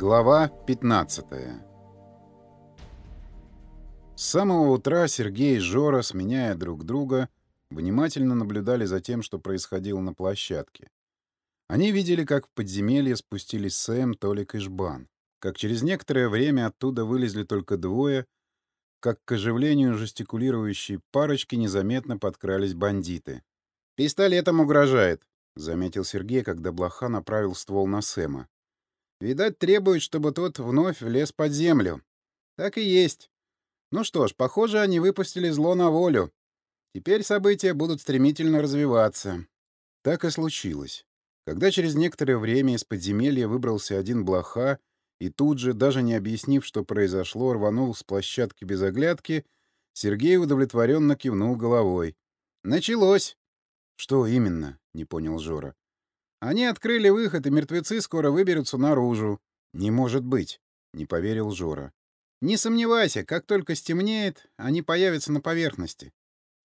Глава 15 С самого утра Сергей и Жора, сменяя друг друга, внимательно наблюдали за тем, что происходило на площадке. Они видели, как в подземелье спустились Сэм, Толик и Жбан, как через некоторое время оттуда вылезли только двое, как к оживлению жестикулирующей парочки незаметно подкрались бандиты. «Пистолетом угрожает», — заметил Сергей, когда блоха направил ствол на Сэма. Видать, требует, чтобы тот вновь влез под землю. Так и есть. Ну что ж, похоже, они выпустили зло на волю. Теперь события будут стремительно развиваться. Так и случилось. Когда через некоторое время из подземелья выбрался один блоха и тут же, даже не объяснив, что произошло, рванул с площадки без оглядки, Сергей удовлетворенно кивнул головой. «Началось!» «Что именно?» — не понял Жора. Они открыли выход, и мертвецы скоро выберутся наружу. Не может быть, не поверил Жора. Не сомневайся, как только стемнеет, они появятся на поверхности.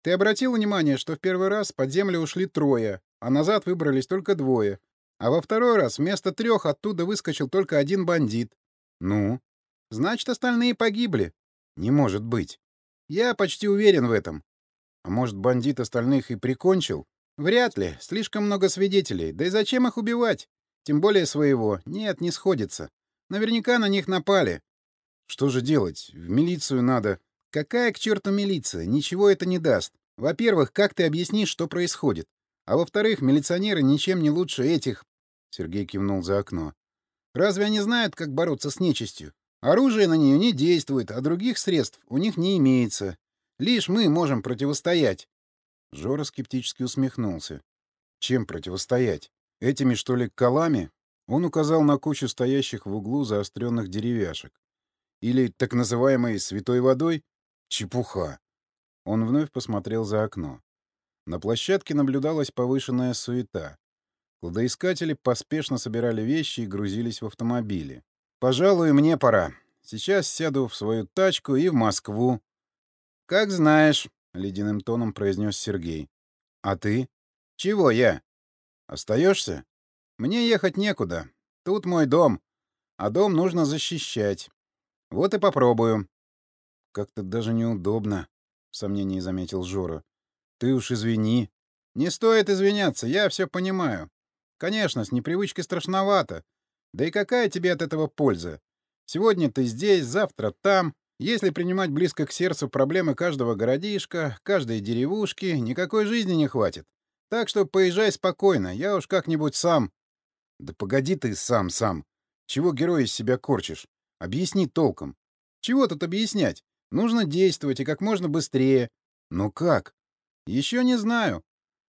Ты обратил внимание, что в первый раз под землю ушли трое, а назад выбрались только двое, а во второй раз вместо трех оттуда выскочил только один бандит. Ну? Значит, остальные погибли. Не может быть. Я почти уверен в этом. А может, бандит остальных и прикончил? Вряд ли. Слишком много свидетелей. Да и зачем их убивать? Тем более своего. Нет, не сходится. Наверняка на них напали. Что же делать? В милицию надо. Какая к черту милиция? Ничего это не даст. Во-первых, как ты объяснишь, что происходит? А во-вторых, милиционеры ничем не лучше этих... Сергей кивнул за окно. Разве они знают, как бороться с нечистью? Оружие на нее не действует, а других средств у них не имеется. Лишь мы можем противостоять. Жора скептически усмехнулся. Чем противостоять? Этими, что ли, колами? Он указал на кучу стоящих в углу заостренных деревяшек. Или так называемой святой водой? Чепуха. Он вновь посмотрел за окно. На площадке наблюдалась повышенная суета. Кладоискатели поспешно собирали вещи и грузились в автомобили. «Пожалуй, мне пора. Сейчас сяду в свою тачку и в Москву». «Как знаешь», — ледяным тоном произнес Сергей. «А ты?» «Чего я?» «Остаешься?» «Мне ехать некуда. Тут мой дом. А дом нужно защищать. Вот и попробую». «Как-то даже неудобно», — в сомнении заметил Жора. «Ты уж извини». «Не стоит извиняться, я все понимаю. Конечно, с непривычкой страшновато. Да и какая тебе от этого польза? Сегодня ты здесь, завтра там. Если принимать близко к сердцу проблемы каждого городишка, каждой деревушки, никакой жизни не хватит. Так что поезжай спокойно, я уж как-нибудь сам... Да погоди ты сам-сам. Чего герой из себя корчишь? Объясни толком. Чего тут объяснять? Нужно действовать и как можно быстрее. Ну как? Еще не знаю.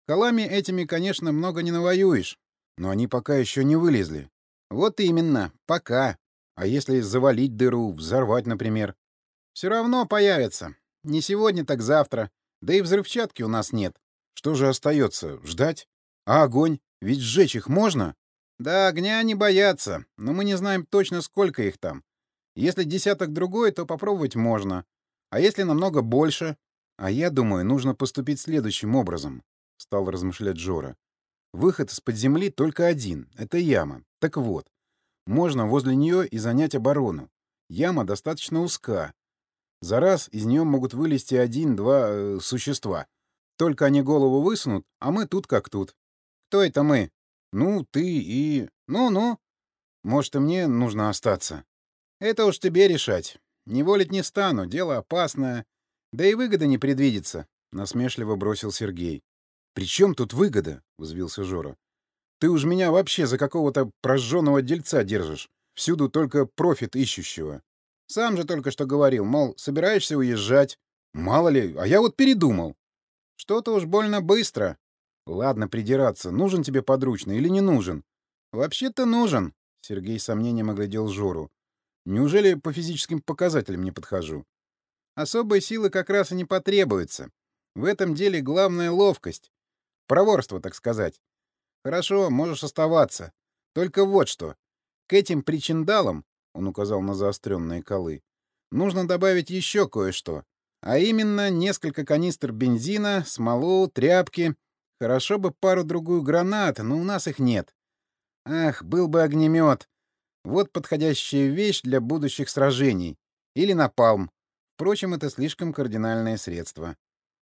Колами этими, конечно, много не навоюешь. Но они пока еще не вылезли. Вот именно, пока. А если завалить дыру, взорвать, например? Все равно появятся. Не сегодня, так завтра. Да и взрывчатки у нас нет. Что же остается? Ждать? А огонь? Ведь сжечь их можно? Да, огня не боятся, но мы не знаем точно, сколько их там. Если десяток другой, то попробовать можно. А если намного больше? А я думаю, нужно поступить следующим образом, — стал размышлять Жора. Выход из-под земли только один — это яма. Так вот, можно возле нее и занять оборону. Яма достаточно узка, за раз из нее могут вылезти один-два э, существа. Только они голову высунут, а мы тут как тут. Кто это мы? Ну, ты и... Ну-ну. Может, и мне нужно остаться. Это уж тебе решать. Не волить не стану, дело опасное. Да и выгода не предвидится, — насмешливо бросил Сергей. — При чем тут выгода? — взвился Жора. — Ты уж меня вообще за какого-то прожженного дельца держишь. Всюду только профит ищущего. Сам же только что говорил, мол, собираешься уезжать. Мало ли, а я вот передумал. Что-то уж больно быстро. Ладно придираться, нужен тебе подручный или не нужен? Вообще-то нужен, — Сергей с сомнением оглядел Жору. Неужели по физическим показателям не подхожу? Особой силы как раз и не потребуется. В этом деле главная ловкость. Проворство, так сказать. Хорошо, можешь оставаться. Только вот что. К этим причиндалам он указал на заостренные колы, нужно добавить еще кое-что. А именно несколько канистр бензина, смолу, тряпки. Хорошо бы пару-другую гранат, но у нас их нет. Ах, был бы огнемет. Вот подходящая вещь для будущих сражений. Или напалм. Впрочем, это слишком кардинальное средство.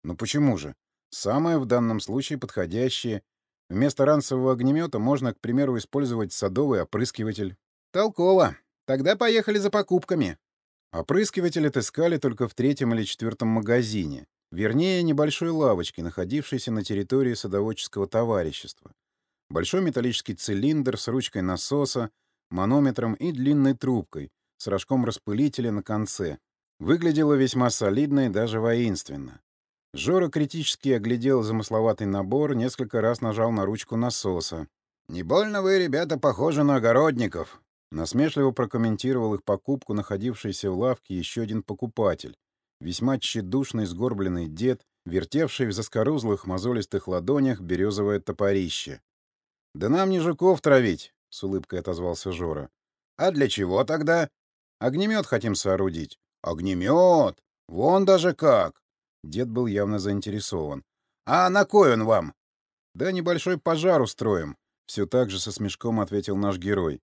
Ну почему же? Самое в данном случае подходящее. Вместо ранцевого огнемета можно, к примеру, использовать садовый опрыскиватель. Толково. Тогда поехали за покупками. Опрыскиватель отыскали только в третьем или четвертом магазине. Вернее, небольшой лавочке, находившейся на территории садоводческого товарищества. Большой металлический цилиндр с ручкой насоса, манометром и длинной трубкой с рожком распылителя на конце. Выглядело весьма солидно и даже воинственно. Жора критически оглядел замысловатый набор, несколько раз нажал на ручку насоса. «Не больно вы, ребята, похожи на огородников», насмешливо прокомментировал их покупку находившийся в лавке еще один покупатель, весьма тщедушный сгорбленный дед, вертевший в заскорузлых мозолистых ладонях березовое топорище. «Да нам не жуков травить», — с улыбкой отозвался Жора. «А для чего тогда?» «Огнемет хотим соорудить». «Огнемет! Вон даже как!» Дед был явно заинтересован. «А на кой он вам?» «Да небольшой пожар устроим», — все так же со смешком ответил наш герой.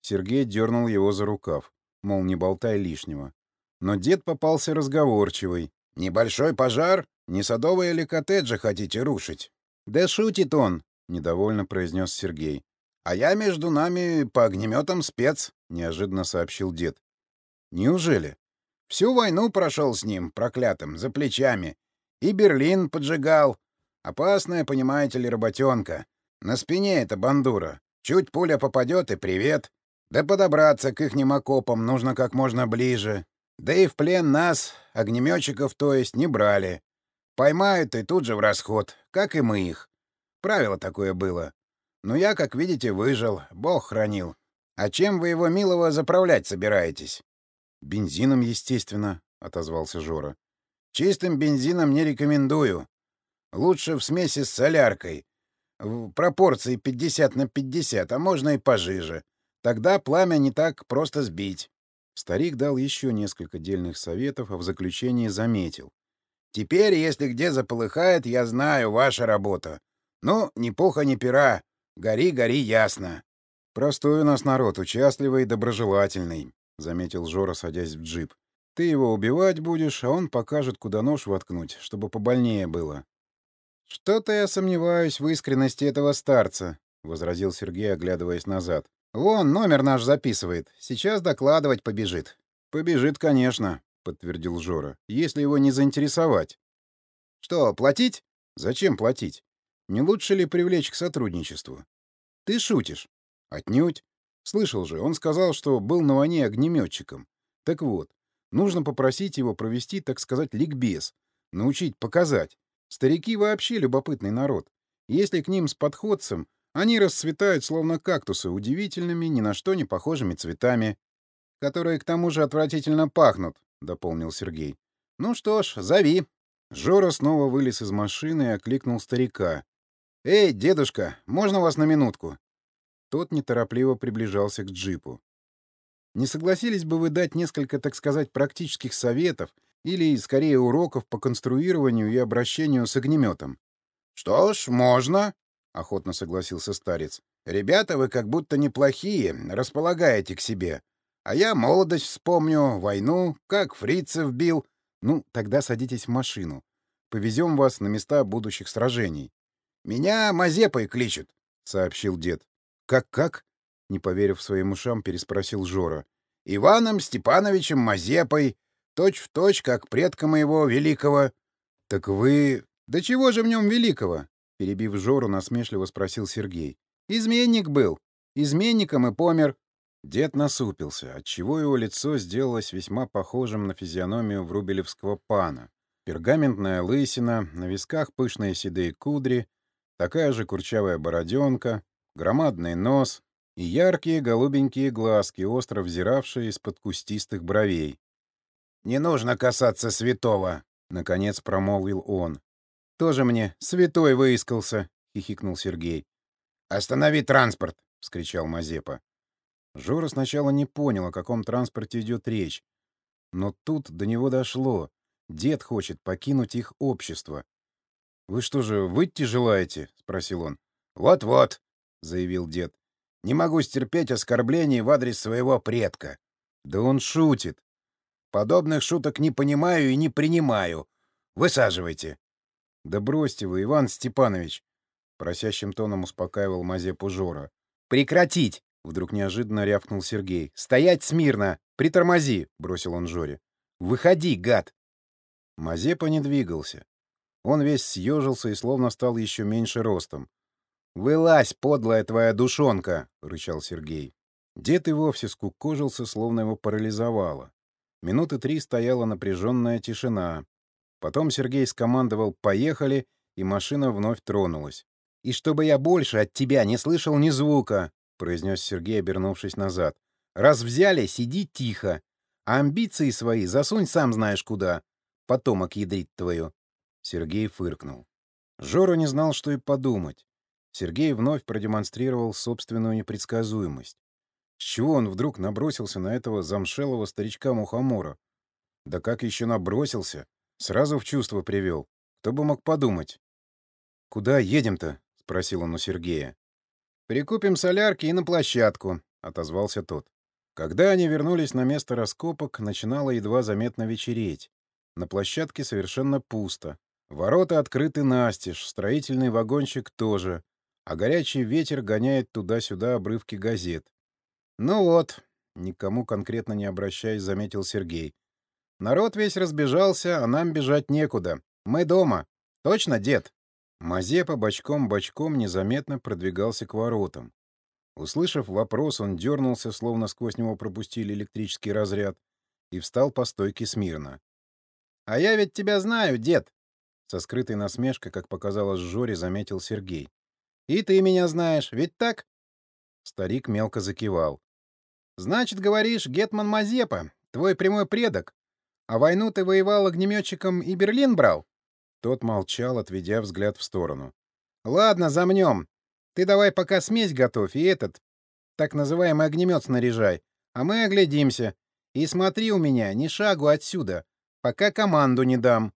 Сергей дернул его за рукав, мол, не болтай лишнего. Но дед попался разговорчивый. «Небольшой пожар? Не садовые или коттеджи хотите рушить?» «Да шутит он», — недовольно произнес Сергей. «А я между нами по огнеметам спец», — неожиданно сообщил дед. «Неужели?» «Всю войну прошел с ним, проклятым, за плечами. И Берлин поджигал. Опасная, понимаете ли, работенка. На спине эта бандура. Чуть пуля попадет и привет. Да подобраться к ихним окопам нужно как можно ближе. Да и в плен нас, огнеметчиков, то есть, не брали. Поймают и тут же в расход, как и мы их. Правило такое было. Но я, как видите, выжил, бог хранил. А чем вы его, милого, заправлять собираетесь? — Бензином, естественно, — отозвался Жора. — Чистым бензином не рекомендую. Лучше в смеси с соляркой. В пропорции 50 на 50, а можно и пожиже. Тогда пламя не так просто сбить. Старик дал еще несколько дельных советов, а в заключении заметил. «Теперь, если где заполыхает, я знаю, ваша работа. Ну, ни пуха, ни пера. Гори, гори, ясно». «Простой у нас народ, участливый и доброжелательный», — заметил Жора, садясь в джип. «Ты его убивать будешь, а он покажет, куда нож воткнуть, чтобы побольнее было». «Что-то я сомневаюсь в искренности этого старца», — возразил Сергей, оглядываясь назад. «Вон, номер наш записывает. Сейчас докладывать побежит». «Побежит, конечно», — подтвердил Жора, — «если его не заинтересовать». «Что, платить?» «Зачем платить? Не лучше ли привлечь к сотрудничеству?» «Ты шутишь?» «Отнюдь. Слышал же, он сказал, что был на войне огнеметчиком. Так вот, нужно попросить его провести, так сказать, ликбез, научить, показать. Старики вообще любопытный народ. Если к ним с подходцем они расцветают, словно кактусы, удивительными, ни на что не похожими цветами, которые к тому же отвратительно пахнут, — дополнил Сергей. — Ну что ж, зови. Жора снова вылез из машины и окликнул старика. — Эй, дедушка, можно вас на минутку? Тот неторопливо приближался к джипу. Не согласились бы вы дать несколько, так сказать, практических советов или, скорее, уроков по конструированию и обращению с огнеметом? — Что ж, можно, — охотно согласился старец. «Ребята, вы как будто неплохие, располагаете к себе. А я молодость вспомню, войну, как фрицев бил. Ну, тогда садитесь в машину. Повезем вас на места будущих сражений». «Меня Мазепой кличут», — сообщил дед. «Как-как?» — не поверив своим ушам, переспросил Жора. «Иваном Степановичем Мазепой, точь-в-точь, точь, как предка моего великого». «Так вы...» «Да чего же в нем великого?» Перебив Жору, насмешливо спросил Сергей. «Изменник был. Изменником и помер». Дед насупился, отчего его лицо сделалось весьма похожим на физиономию врубелевского пана. Пергаментная лысина, на висках пышные седые кудри, такая же курчавая бороденка, громадный нос и яркие голубенькие глазки, остро взиравшие из-под кустистых бровей. «Не нужно касаться святого!» — наконец промолвил он. «Тоже мне святой выискался», — хихикнул Сергей. «Останови транспорт!» — вскричал Мазепа. Жора сначала не понял, о каком транспорте идет речь. Но тут до него дошло. Дед хочет покинуть их общество. «Вы что же, выйти желаете?» — спросил он. «Вот-вот», — заявил дед. Не могу стерпеть оскорблений в адрес своего предка. Да он шутит. Подобных шуток не понимаю и не принимаю. Высаживайте. Да бросьте вы, Иван Степанович. Просящим тоном успокаивал Мазепу Жора. Прекратить! Вдруг неожиданно рявкнул Сергей. «Стоять смирно! Притормози!» — бросил он Жоре. «Выходи, гад!» Мазепа не двигался. Он весь съежился и словно стал еще меньше ростом. «Вылазь, подлая твоя душонка!» — рычал Сергей. Дед и вовсе скукожился, словно его парализовало. Минуты три стояла напряженная тишина. Потом Сергей скомандовал «Поехали!» и машина вновь тронулась. «И чтобы я больше от тебя не слышал ни звука!» — произнес Сергей, обернувшись назад. «Раз взяли, сиди тихо. А амбиции свои засунь сам знаешь куда. Потомок ядрит твою». Сергей фыркнул. Жора не знал, что и подумать. Сергей вновь продемонстрировал собственную непредсказуемость. С чего он вдруг набросился на этого замшелого старичка-мухомора? Да как еще набросился? Сразу в чувство привел. Кто бы мог подумать? «Куда едем-то?» — спросил он у Сергея. «Прикупим солярки и на площадку», — отозвался тот. Когда они вернулись на место раскопок, начинало едва заметно вечереть. На площадке совершенно пусто. Ворота открыты настежь, строительный вагончик тоже, а горячий ветер гоняет туда-сюда обрывки газет. «Ну вот», — никому конкретно не обращаясь, заметил Сергей. «Народ весь разбежался, а нам бежать некуда. Мы дома. Точно, дед?» Мазепа бочком-бочком незаметно продвигался к воротам. Услышав вопрос, он дернулся, словно сквозь него пропустили электрический разряд, и встал по стойке смирно. «А я ведь тебя знаю, дед!» Со скрытой насмешкой, как показалось Жоре, заметил Сергей. «И ты меня знаешь, ведь так?» Старик мелко закивал. «Значит, говоришь, Гетман Мазепа, твой прямой предок. А войну ты воевал огнеметчиком и Берлин брал?» Тот молчал, отведя взгляд в сторону. «Ладно, замнем. Ты давай пока смесь готовь и этот, так называемый огнемет снаряжай, а мы оглядимся. И смотри у меня, ни шагу отсюда, пока команду не дам».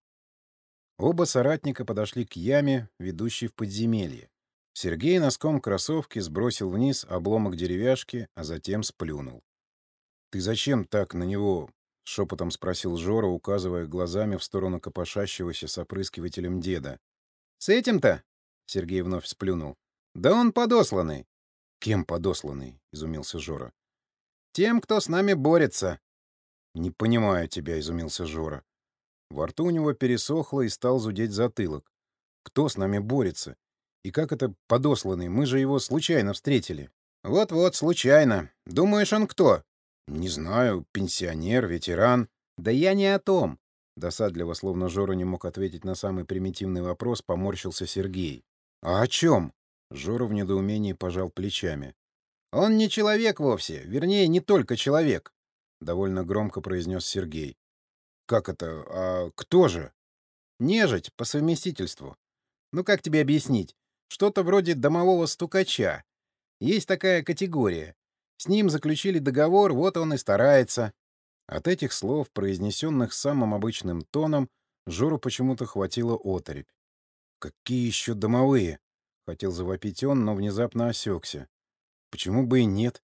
Оба соратника подошли к яме, ведущей в подземелье. Сергей носком кроссовки сбросил вниз обломок деревяшки, а затем сплюнул. «Ты зачем так на него — шепотом спросил Жора, указывая глазами в сторону копошащегося с опрыскивателем деда. «С этим-то?» — Сергей вновь сплюнул. «Да он подосланный». «Кем подосланный?» — изумился Жора. «Тем, кто с нами борется». «Не понимаю тебя», — изумился Жора. Во рту у него пересохло и стал зудеть затылок. «Кто с нами борется? И как это подосланный? Мы же его случайно встретили». «Вот-вот, случайно. Думаешь, он кто?» «Не знаю, пенсионер, ветеран». «Да я не о том». Досадливо, словно Жора не мог ответить на самый примитивный вопрос, поморщился Сергей. «А о чем?» Жора в недоумении пожал плечами. «Он не человек вовсе, вернее, не только человек», — довольно громко произнес Сергей. «Как это? А кто же?» «Нежить, по совместительству. Ну, как тебе объяснить? Что-то вроде домового стукача. Есть такая категория. С ним заключили договор, вот он и старается. От этих слов, произнесенных самым обычным тоном, Жору почему-то хватило оторопь. «Какие еще домовые?» — хотел завопить он, но внезапно осекся. «Почему бы и нет?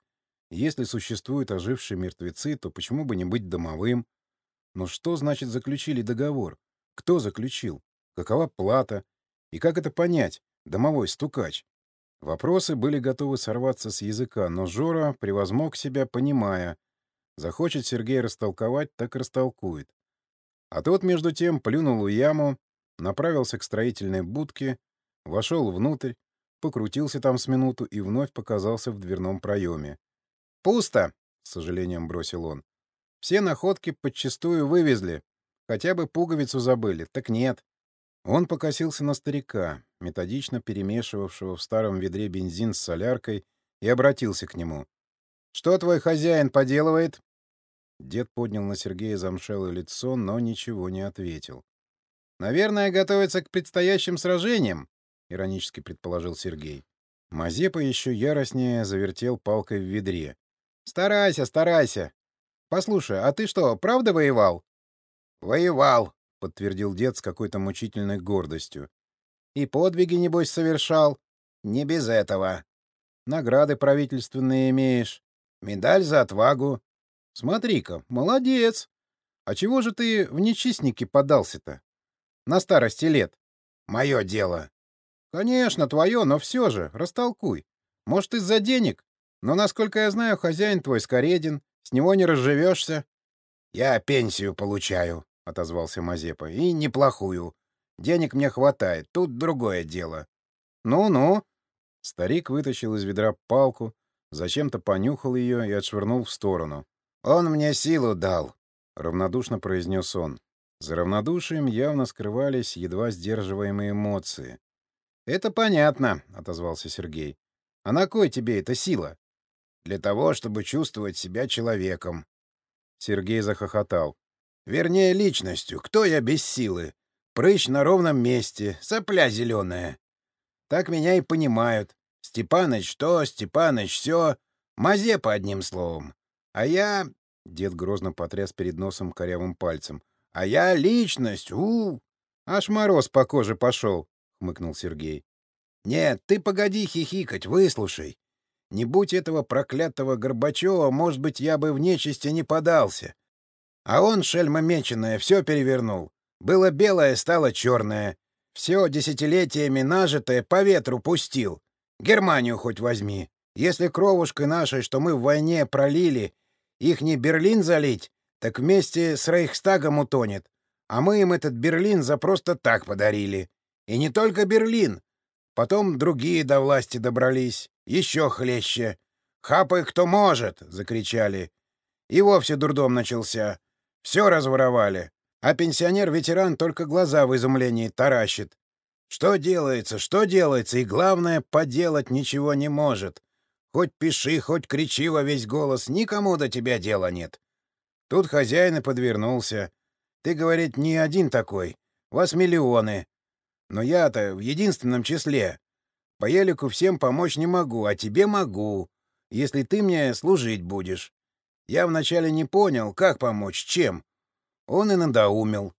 Если существуют ожившие мертвецы, то почему бы не быть домовым? Но что значит заключили договор? Кто заключил? Какова плата? И как это понять, домовой стукач? Вопросы были готовы сорваться с языка, но Жора превозмог себя, понимая. Захочет Сергей растолковать, так растолкует. А тот, между тем, плюнул в яму, направился к строительной будке, вошел внутрь, покрутился там с минуту и вновь показался в дверном проеме. «Пусто!» — с сожалением бросил он. «Все находки подчистую вывезли. Хотя бы пуговицу забыли. Так нет. Он покосился на старика, методично перемешивавшего в старом ведре бензин с соляркой, и обратился к нему. «Что твой хозяин поделывает?» Дед поднял на Сергея замшелое лицо, но ничего не ответил. «Наверное, готовится к предстоящим сражениям», — иронически предположил Сергей. Мазепа еще яростнее завертел палкой в ведре. «Старайся, старайся. Послушай, а ты что, правда воевал?» «Воевал», — подтвердил дед с какой-то мучительной гордостью. «И подвиги, небось, совершал?» «Не без этого». Награды правительственные имеешь. Медаль за отвагу. Смотри-ка, молодец. А чего же ты в нечистники подался-то? На старости лет. Мое дело. Конечно, твое, но все же, растолкуй. Может, из-за денег? Но, насколько я знаю, хозяин твой скореден, с него не разживешься. — Я пенсию получаю, — отозвался Мазепа, — и неплохую. Денег мне хватает, тут другое дело. Ну-ну. Старик вытащил из ведра палку, зачем-то понюхал ее и отшвырнул в сторону. Он мне силу дал, — равнодушно произнес он. За равнодушием явно скрывались едва сдерживаемые эмоции. — Это понятно, — отозвался Сергей. — А на кой тебе эта сила? — Для того, чтобы чувствовать себя человеком. Сергей захохотал. — Вернее, личностью. Кто я без силы? Прыщ на ровном месте, сопля зеленая. Так меня и понимают. Степаныч то, Степаныч все. Мазепа, одним словом. А я... Дед грозно потряс перед носом корявым пальцем. А я личность, у, Аж мороз по коже пошел, — хмыкнул Сергей. Нет, ты погоди хихикать, выслушай. Не будь этого проклятого Горбачева, может быть, я бы в нечисти не подался. А он, шельма меченая, все перевернул. Было белое, стало черное. Все десятилетиями нажитое по ветру пустил. Германию хоть возьми. Если кровушкой нашей, что мы в войне пролили, их не Берлин залить, так вместе с Рейхстагом утонет. А мы им этот Берлин за просто так подарили. И не только Берлин. Потом другие до власти добрались. Еще хлеще. «Хапай, кто может!» — закричали. И вовсе дурдом начался. Все разворовали. А пенсионер-ветеран только глаза в изумлении таращит. Что делается, что делается, и главное, поделать ничего не может. Хоть пиши, хоть кричи во весь голос, никому до тебя дела нет. Тут хозяин и подвернулся. Ты, говорит, не один такой. Вас миллионы. Но я-то в единственном числе. По елику всем помочь не могу, а тебе могу, если ты мне служить будешь. Я вначале не понял, как помочь, чем. Он и надоумил.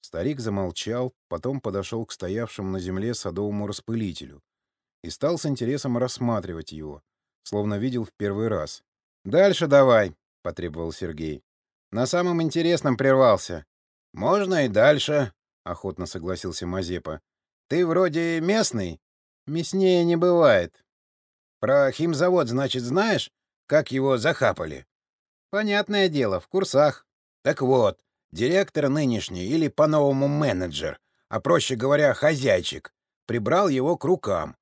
Старик замолчал, потом подошел к стоявшему на земле садовому распылителю и стал с интересом рассматривать его, словно видел в первый раз. «Дальше давай», — потребовал Сергей. «На самом интересном прервался». «Можно и дальше», — охотно согласился Мазепа. «Ты вроде местный?» «Мяснее не бывает». «Про химзавод, значит, знаешь, как его захапали?» «Понятное дело, в курсах». «Так вот, Директор нынешний или по-новому менеджер, а проще говоря, хозяйчик, прибрал его к рукам.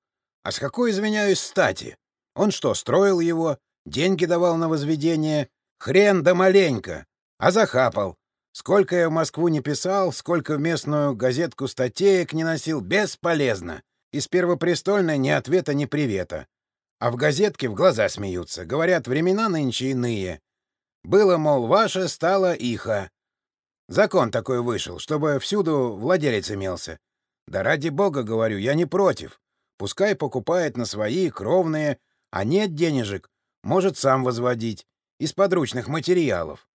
А с какой, извиняюсь, стати? Он что, строил его? Деньги давал на возведение? Хрен да маленько. А захапал. Сколько я в Москву не писал, сколько в местную газетку статеек не носил, бесполезно. Из Первопрестольной ни ответа, ни привета. А в газетке в глаза смеются. Говорят, времена нынче иные. Было, мол, ваше, стало ихо. Закон такой вышел, чтобы всюду владелец имелся. Да ради бога, говорю, я не против. Пускай покупает на свои, кровные, а нет денежек, может сам возводить. Из подручных материалов.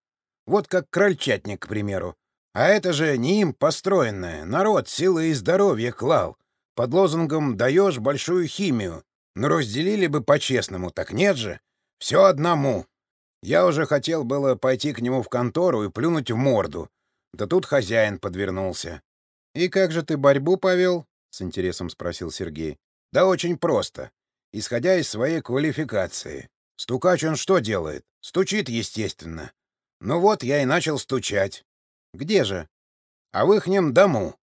Вот как крольчатник, к примеру. А это же не им построенное. Народ силы и здоровье клал. Под лозунгом «даешь большую химию». Но ну, разделили бы по-честному, так нет же. Все одному. Я уже хотел было пойти к нему в контору и плюнуть в морду. Да тут хозяин подвернулся. — И как же ты борьбу повел? — с интересом спросил Сергей. — Да очень просто. Исходя из своей квалификации. Стукач он что делает? Стучит, естественно. Ну вот, я и начал стучать. — Где же? — А в ихнем дому.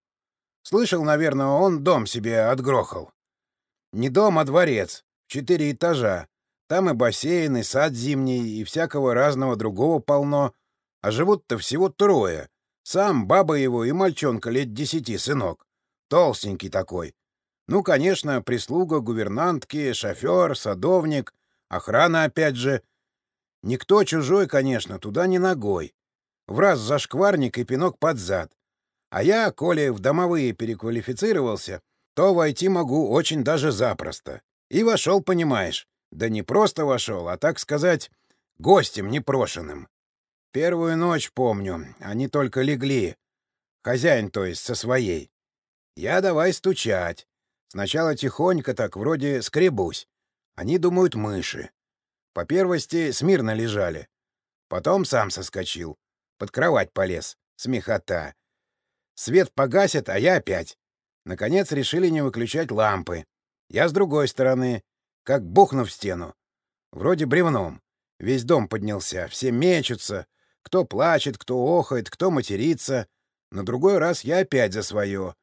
Слышал, наверное, он дом себе отгрохал. Не дом, а дворец. Четыре этажа. Там и бассейн, и сад зимний, и всякого разного другого полно. А живут-то всего трое. Сам, баба его и мальчонка лет десяти, сынок. Толстенький такой. Ну, конечно, прислуга, гувернантки, шофер, садовник, охрана опять же. Никто чужой, конечно, туда не ногой. В раз зашкварник и пинок под зад. А я, коли в домовые переквалифицировался, то войти могу очень даже запросто. И вошел, понимаешь. Да не просто вошел, а, так сказать, гостем непрошенным. Первую ночь помню, они только легли. Хозяин, то есть, со своей. Я давай стучать. Сначала тихонько так, вроде скребусь. Они думают мыши. По первости смирно лежали. Потом сам соскочил. Под кровать полез. Смехота. Свет погасит, а я опять. Наконец решили не выключать лампы. Я с другой стороны, как бухну в стену. Вроде бревном. Весь дом поднялся, все мечутся. Кто плачет, кто охает, кто матерится. На другой раз я опять за свое.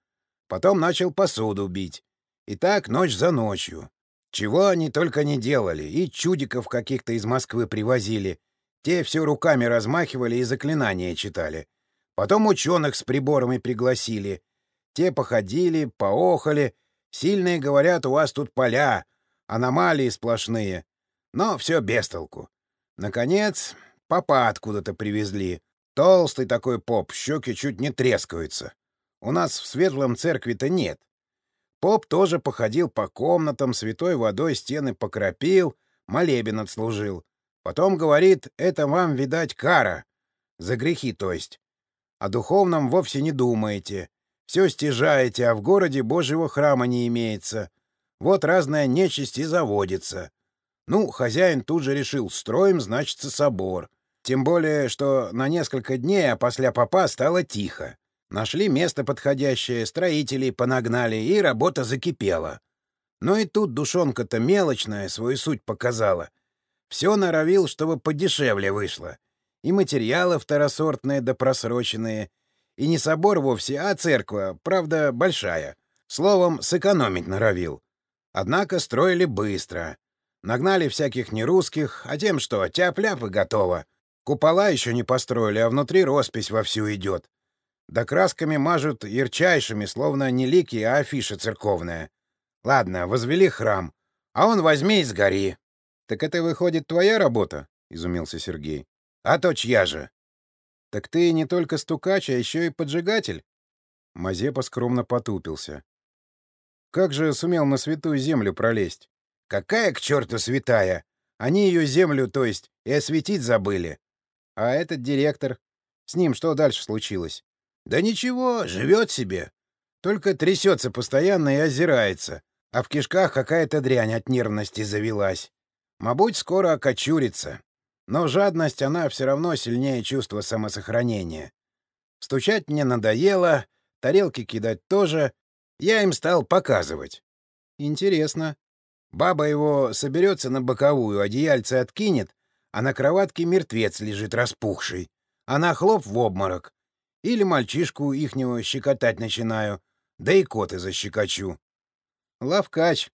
Потом начал посуду бить. И так ночь за ночью. Чего они только не делали. И чудиков каких-то из Москвы привозили. Те все руками размахивали и заклинания читали. Потом ученых с приборами пригласили. Те походили, поохали. Сильные говорят, у вас тут поля, аномалии сплошные. Но все без толку. Наконец, попа откуда-то привезли. Толстый такой поп, щеки чуть не трескаются. У нас в Светлом церкви-то нет. Поп тоже походил по комнатам, святой водой стены покропил, молебен отслужил. Потом говорит, это вам, видать, кара. За грехи, то есть. О духовном вовсе не думаете. Все стяжаете, а в городе Божьего храма не имеется. Вот разная нечисть и заводится. Ну, хозяин тут же решил, строим, значится, собор. Тем более, что на несколько дней, а после попа стало тихо. Нашли место подходящее, строителей понагнали, и работа закипела. Но и тут душонка-то мелочная свою суть показала. Все норовил, чтобы подешевле вышло. И материалы второсортные да просроченные. И не собор вовсе, а церковь, правда, большая. Словом, сэкономить норовил. Однако строили быстро. Нагнали всяких нерусских, а тем что, тяп-ляп и готово. Купола еще не построили, а внутри роспись вовсю идет. Да красками мажут ярчайшими, словно не лики, а афиша церковная. Ладно, возвели храм, а он возьми и сгори. — Так это, выходит, твоя работа? — изумился Сергей. — А то чья же? — Так ты не только стукач, а еще и поджигатель? Мазепа скромно потупился. — Как же сумел на святую землю пролезть? Какая к черту святая? Они ее землю, то есть, и осветить забыли. А этот директор? С ним что дальше случилось? Да ничего, живет себе. Только трясется постоянно и озирается. А в кишках какая-то дрянь от нервности завелась. Мабуть, скоро окочурится. Но жадность, она все равно сильнее чувства самосохранения. Стучать мне надоело, тарелки кидать тоже. Я им стал показывать. Интересно. Баба его соберется на боковую, одеяльце откинет, а на кроватке мертвец лежит распухший. Она хлоп в обморок. Или мальчишку ихнего щекотать начинаю, да и коты защекочу. Лавкач.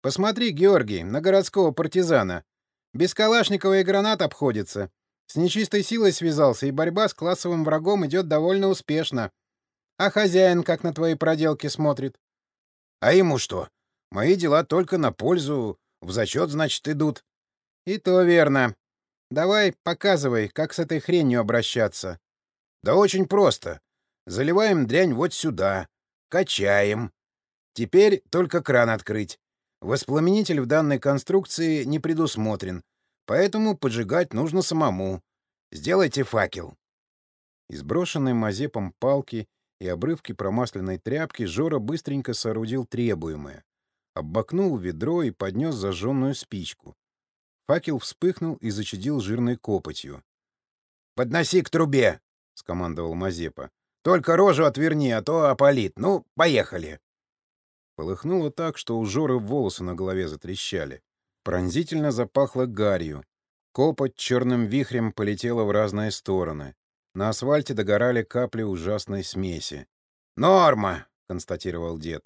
Посмотри, Георгий, на городского партизана. Без Калашникова и гранат обходится. С нечистой силой связался, и борьба с классовым врагом идет довольно успешно. А хозяин как на твои проделки смотрит? А ему что? Мои дела только на пользу, в зачет, значит, идут. И то верно. Давай, показывай, как с этой хренью обращаться. Да очень просто. Заливаем дрянь вот сюда. Качаем. Теперь только кран открыть. Воспламенитель в данной конструкции не предусмотрен, поэтому поджигать нужно самому. Сделайте факел. Из брошенной мазепом палки и обрывки промасленной тряпки Жора быстренько соорудил требуемое оббакнул ведро и поднес зажженную спичку. Факел вспыхнул и зачадил жирной копотью. — Подноси к трубе! — скомандовал Мазепа. — Только рожу отверни, а то опалит. Ну, поехали! Полыхнуло так, что у Жоры волосы на голове затрещали. Пронзительно запахло гарью. Копоть черным вихрем полетела в разные стороны. На асфальте догорали капли ужасной смеси. «Норма!» — констатировал дед.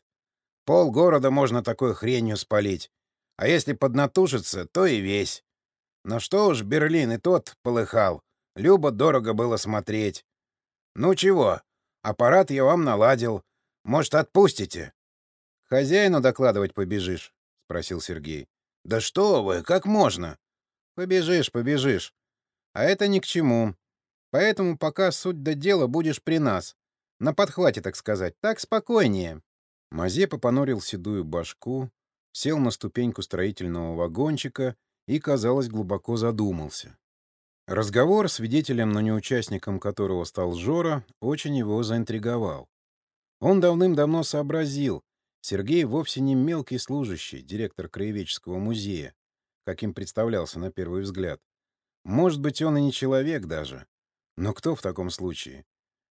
Пол города можно такой хренью спалить. А если поднатужиться, то и весь. Но что уж, Берлин и тот полыхал. Любо дорого было смотреть. Ну чего, аппарат я вам наладил. Может, отпустите? — Хозяину докладывать побежишь? — спросил Сергей. — Да что вы, как можно? — Побежишь, побежишь. А это ни к чему. Поэтому пока суть до дела будешь при нас. На подхвате, так сказать. Так спокойнее. Мазепа понурил седую башку, сел на ступеньку строительного вагончика и, казалось, глубоко задумался. Разговор, свидетелем, но не участником которого стал Жора, очень его заинтриговал. Он давным-давно сообразил, Сергей вовсе не мелкий служащий, директор краеведческого музея, каким представлялся на первый взгляд. Может быть, он и не человек даже. Но кто в таком случае?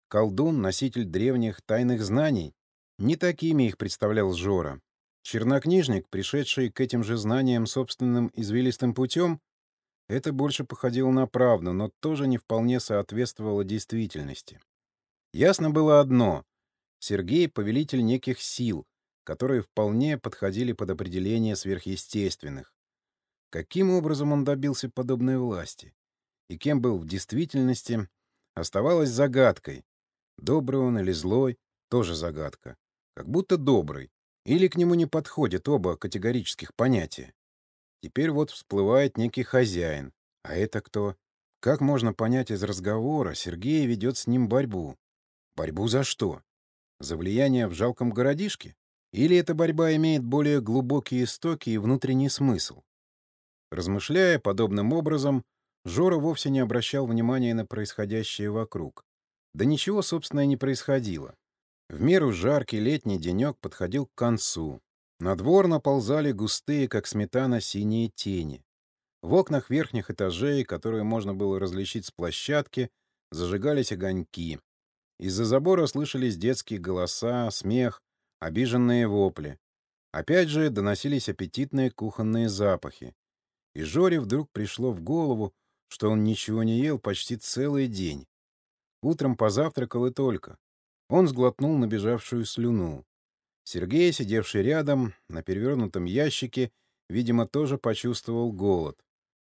Колдун, носитель древних тайных знаний? Не такими их представлял Жора. Чернокнижник, пришедший к этим же знаниям собственным извилистым путем? Это больше походило на правду, но тоже не вполне соответствовало действительности. Ясно было одно — Сергей — повелитель неких сил, которые вполне подходили под определение сверхъестественных. Каким образом он добился подобной власти? И кем был в действительности, оставалось загадкой. Добрый он или злой — тоже загадка. Как будто добрый. Или к нему не подходят оба категорических понятия. Теперь вот всплывает некий хозяин. А это кто? Как можно понять из разговора, Сергей ведет с ним борьбу. Борьбу за что? За влияние в жалком городишке? Или эта борьба имеет более глубокие истоки и внутренний смысл? Размышляя подобным образом, Жора вовсе не обращал внимания на происходящее вокруг. Да ничего, собственно, и не происходило. В меру жаркий летний денек подходил к концу. На двор наползали густые, как сметана, синие тени. В окнах верхних этажей, которые можно было различить с площадки, зажигались огоньки. Из-за забора слышались детские голоса, смех, обиженные вопли. Опять же доносились аппетитные кухонные запахи. И Жоре вдруг пришло в голову, что он ничего не ел почти целый день. Утром позавтракал и только. Он сглотнул набежавшую слюну. Сергей, сидевший рядом, на перевернутом ящике, видимо, тоже почувствовал голод.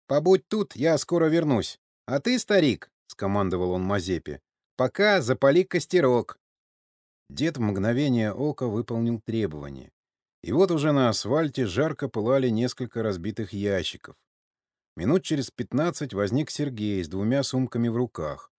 «Побудь тут, я скоро вернусь. А ты, старик», — скомандовал он Мазепе, — «пока запали костерок». Дед в мгновение ока выполнил требование. И вот уже на асфальте жарко пылали несколько разбитых ящиков. Минут через пятнадцать возник Сергей с двумя сумками в руках.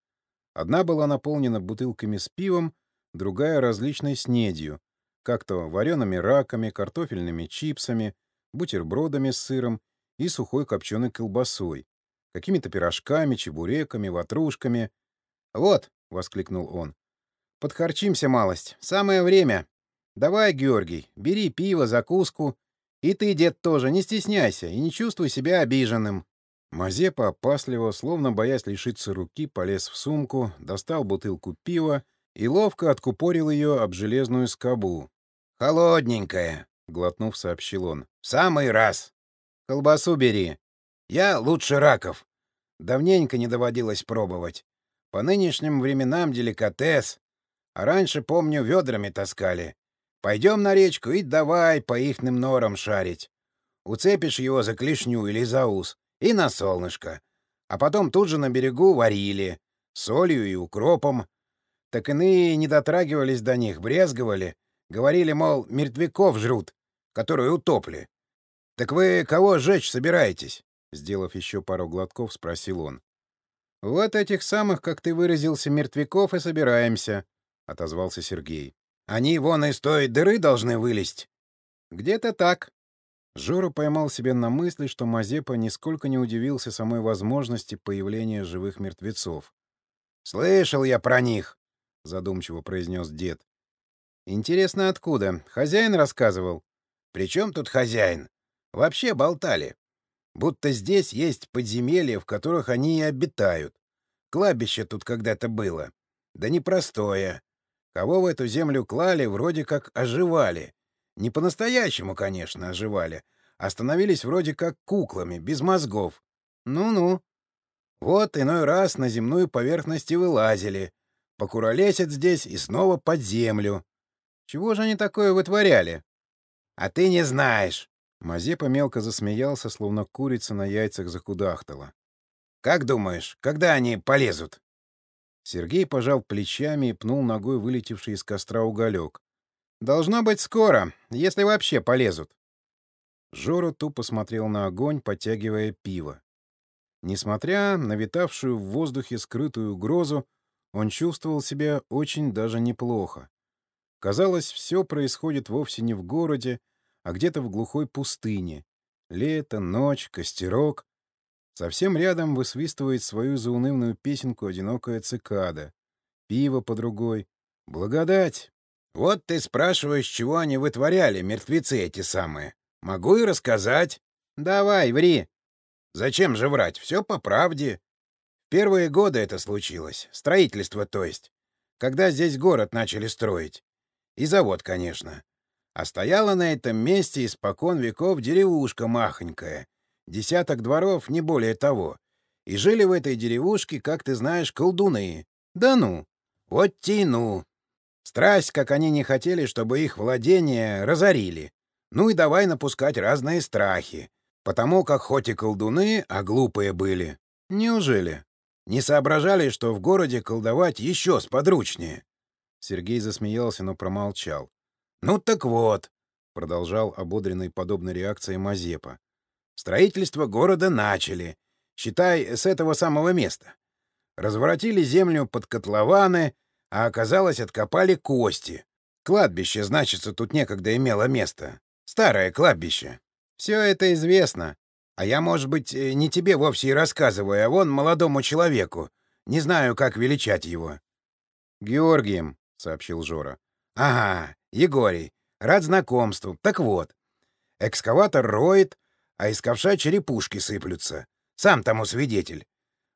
Одна была наполнена бутылками с пивом, другая — различной снедью, как то вареными раками, картофельными чипсами, бутербродами с сыром и сухой копченой колбасой, какими-то пирожками, чебуреками, ватрушками. «Вот», — воскликнул он, — «подхарчимся малость. Самое время. Давай, Георгий, бери пиво, закуску. И ты, дед, тоже, не стесняйся и не чувствуй себя обиженным». Мазепа опасливо, словно боясь лишиться руки, полез в сумку, достал бутылку пива и ловко откупорил ее об железную скобу. «Холодненькая», — глотнув, сообщил он. «В самый раз. Колбасу бери. Я лучше раков. Давненько не доводилось пробовать. По нынешним временам деликатес. А раньше, помню, ведрами таскали. Пойдем на речку и давай по ихным норам шарить. Уцепишь его за клешню или за ус и на солнышко. А потом тут же на берегу варили. Солью и укропом. Так иные не дотрагивались до них, брезговали. Говорили, мол, мертвяков жрут, которые утопли. Так вы кого жечь собираетесь? Сделав еще пару глотков, спросил он. «Вот этих самых, как ты выразился, мертвяков и собираемся», — отозвался Сергей. «Они вон из той дыры должны вылезть». «Где-то так». Жора поймал себя на мысли, что Мазепа нисколько не удивился самой возможности появления живых мертвецов. «Слышал я про них», — задумчиво произнес дед. «Интересно, откуда? Хозяин рассказывал?» «При чем тут хозяин? Вообще болтали. Будто здесь есть подземелья, в которых они и обитают. Кладбище тут когда-то было. Да непростое. Кого в эту землю клали, вроде как оживали. Не по-настоящему, конечно, оживали. А становились вроде как куклами, без мозгов. Ну-ну. Вот иной раз на земную поверхность и вылазили. Покуролесят здесь и снова под землю. Чего же они такое вытворяли? А ты не знаешь. Мазепа мелко засмеялся, словно курица на яйцах закудахтала. Как думаешь, когда они полезут? Сергей пожал плечами и пнул ногой вылетевший из костра уголек. «Должно быть скоро, если вообще полезут». Жора тупо смотрел на огонь, подтягивая пиво. Несмотря на витавшую в воздухе скрытую угрозу, он чувствовал себя очень даже неплохо. Казалось, все происходит вовсе не в городе, а где-то в глухой пустыне. Лето, ночь, костерок. Совсем рядом высвистывает свою заунывную песенку одинокая цикада. Пиво по другой. Благодать! Вот ты спрашиваешь, чего они вытворяли, мертвецы эти самые. Могу и рассказать. Давай, ври. Зачем же врать? Все по правде. Первые годы это случилось. Строительство, то есть. Когда здесь город начали строить. И завод, конечно. А стояла на этом месте испокон веков деревушка махонькая. Десяток дворов, не более того. И жили в этой деревушке, как ты знаешь, колдуны. Да ну. Вот тяну. Страсть, как они не хотели, чтобы их владения разорили. Ну и давай напускать разные страхи. Потому как хоть и колдуны, а глупые были. Неужели? Не соображали, что в городе колдовать еще сподручнее. Сергей засмеялся, но промолчал. «Ну так вот», — продолжал ободренный подобной реакцией Мазепа. «Строительство города начали. Считай, с этого самого места. Разворотили землю под котлованы, а оказалось, откопали кости. Кладбище, значится, тут некогда имело место. Старое кладбище. Все это известно. А я, может быть, э, не тебе вовсе и рассказываю, а вон молодому человеку. Не знаю, как величать его. — Георгием, — сообщил Жора. — Ага, Егорий. Рад знакомству. Так вот. Экскаватор роет, а из ковша черепушки сыплются. Сам тому свидетель.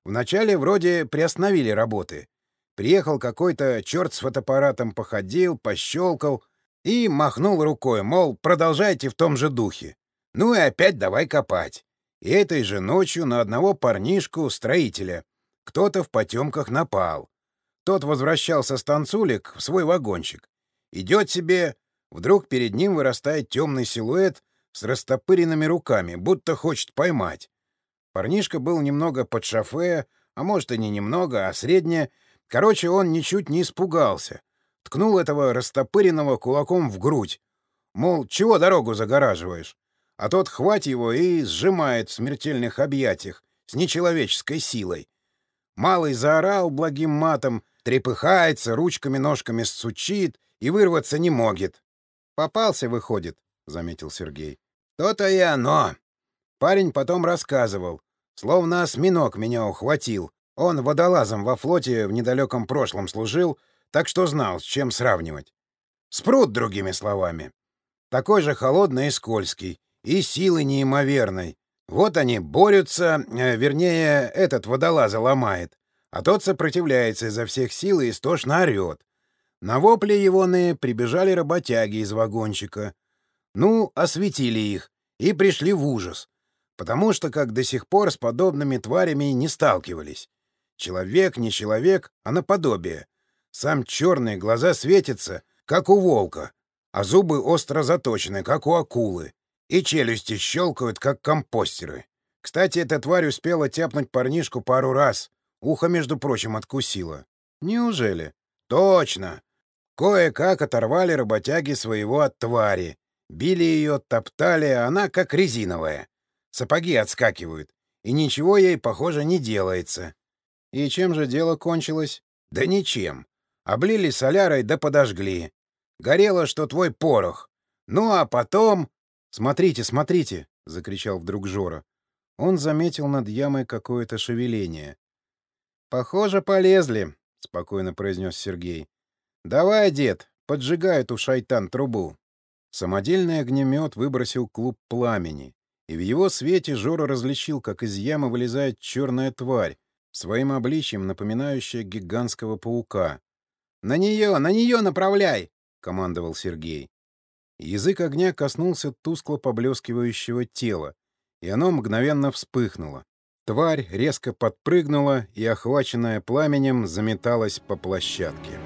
Вначале вроде приостановили работы. Приехал какой-то черт с фотоаппаратом, походил, пощелкал и махнул рукой, мол, продолжайте в том же духе. Ну и опять давай копать. И этой же ночью на одного парнишку, строителя, кто-то в потемках напал. Тот возвращался с танцулик в свой вагончик. Идет себе, вдруг перед ним вырастает темный силуэт с растопыренными руками, будто хочет поймать. Парнишка был немного под шофе, а может и не немного, а среднее. Короче, он ничуть не испугался. Ткнул этого растопыренного кулаком в грудь. Мол, чего дорогу загораживаешь? А тот хвать его и сжимает в смертельных объятиях с нечеловеческой силой. Малый заорал благим матом, трепыхается, ручками-ножками сучит и вырваться не может. «Попался, выходит», — заметил Сергей. «То-то и оно». Парень потом рассказывал. Словно осьминог меня ухватил. Он водолазом во флоте в недалеком прошлом служил, так что знал, с чем сравнивать. Спрут, другими словами. Такой же холодный и скользкий и силы неимоверной. Вот они борются, э, вернее, этот водолаза ломает, а тот сопротивляется изо всех сил и истошно орет. На вопли егоные прибежали работяги из вагончика. Ну, осветили их и пришли в ужас, потому что как до сих пор с подобными тварями не сталкивались. Человек не человек, а наподобие. Сам черные глаза светятся, как у волка, а зубы остро заточены, как у акулы. И челюсти щелкают, как компостеры. Кстати, эта тварь успела тяпнуть парнишку пару раз. Ухо, между прочим, откусила. Неужели? Точно. Кое-как оторвали работяги своего от твари. Били ее, топтали, а она как резиновая. Сапоги отскакивают. И ничего ей, похоже, не делается. И чем же дело кончилось? Да ничем. Облили солярой да подожгли. Горело, что твой порох. Ну а потом... «Смотрите, смотрите!» — закричал вдруг Жора. Он заметил над ямой какое-то шевеление. «Похоже, полезли», — спокойно произнес Сергей. «Давай, дед, поджигай эту шайтан трубу». Самодельный огнемет выбросил клуб пламени, и в его свете Жора различил, как из ямы вылезает черная тварь, своим обличием напоминающая гигантского паука. «На нее, на нее направляй!» — командовал Сергей. Язык огня коснулся тускло поблескивающего тела, и оно мгновенно вспыхнуло. Тварь резко подпрыгнула и, охваченная пламенем, заметалась по площадке.